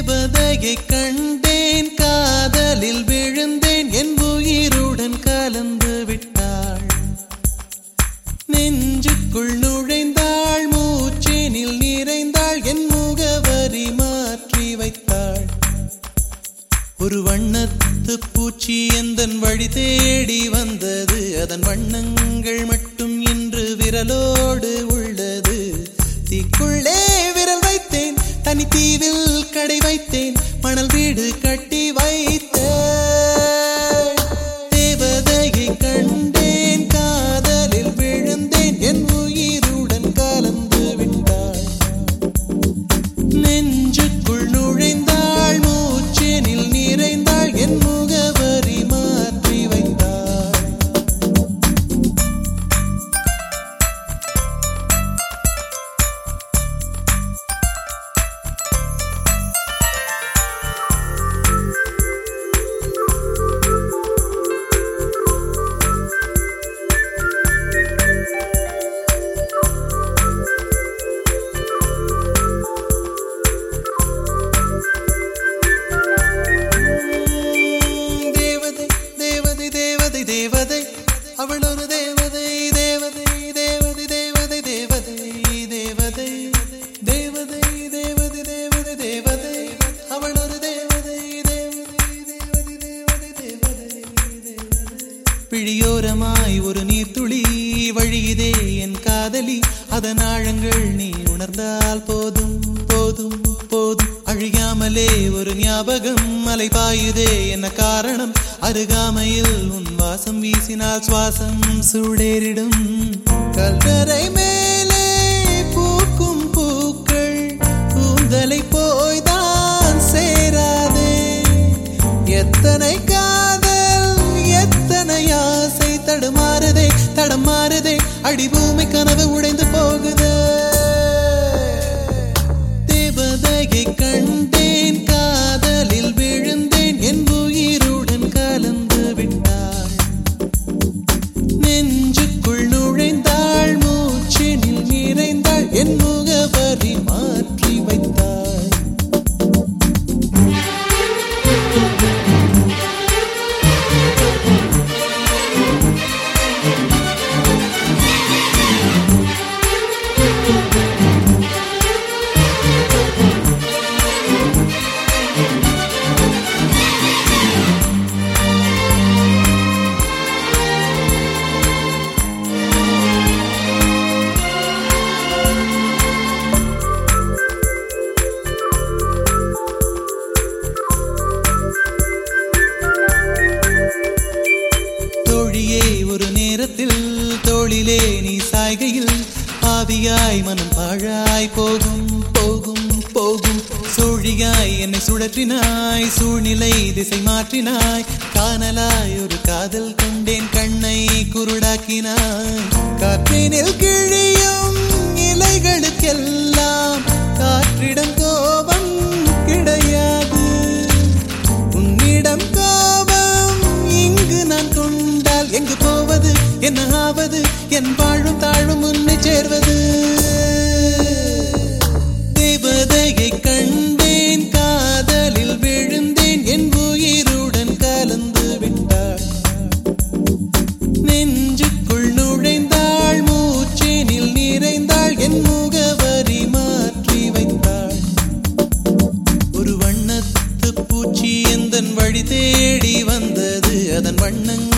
தேவதையை கண்டேன் காதலில் விழுந்தேன் என் உயிருடன் கலந்து விட்டாள். நெஞ்சுக்குள் நுழைந்தாள் மூச்சினில் நிறைந்தாள் என் முகவரி மாற்றி வைத்தாள். ஒரு வண்ணத்து பூச்சி எந்தன் வழி தேடி வந்தது? அதன் வண்ணங்கள் மட்டும் இன்று விரலோடு உள்ளது. திக்குள்ளே தேவதை பிழியோரமாய் ஒரு நீர்த்துளி வழியுதே என் காதலி அதன் ஆழங்கள் நீ உணர்ந்தால் போதும் போதும் போதும். அழியாமலே ஒரு ஞாபகம் மலை பாயுதே என்ன காரணம்? அருகாமையில் உன் வாசம் வீசினால் சுவாசம் சூடேறிடும். கல்லறை மேலே ஆவியாய் மனம் பாழாய் போகும் போகும் போகும். சூழியாய் என்னை சுழற்றினாய் சூழ்நிலை திசை மாற்றினாய். காணலாய் ஒரு காதல் கொண்டேன் கண்ணை குருடாக்கினாய். காற்றினில் கிழியும் இலைகளுக்கெல்லாம் காற்றிடம் அதன் வண்ணங்கள்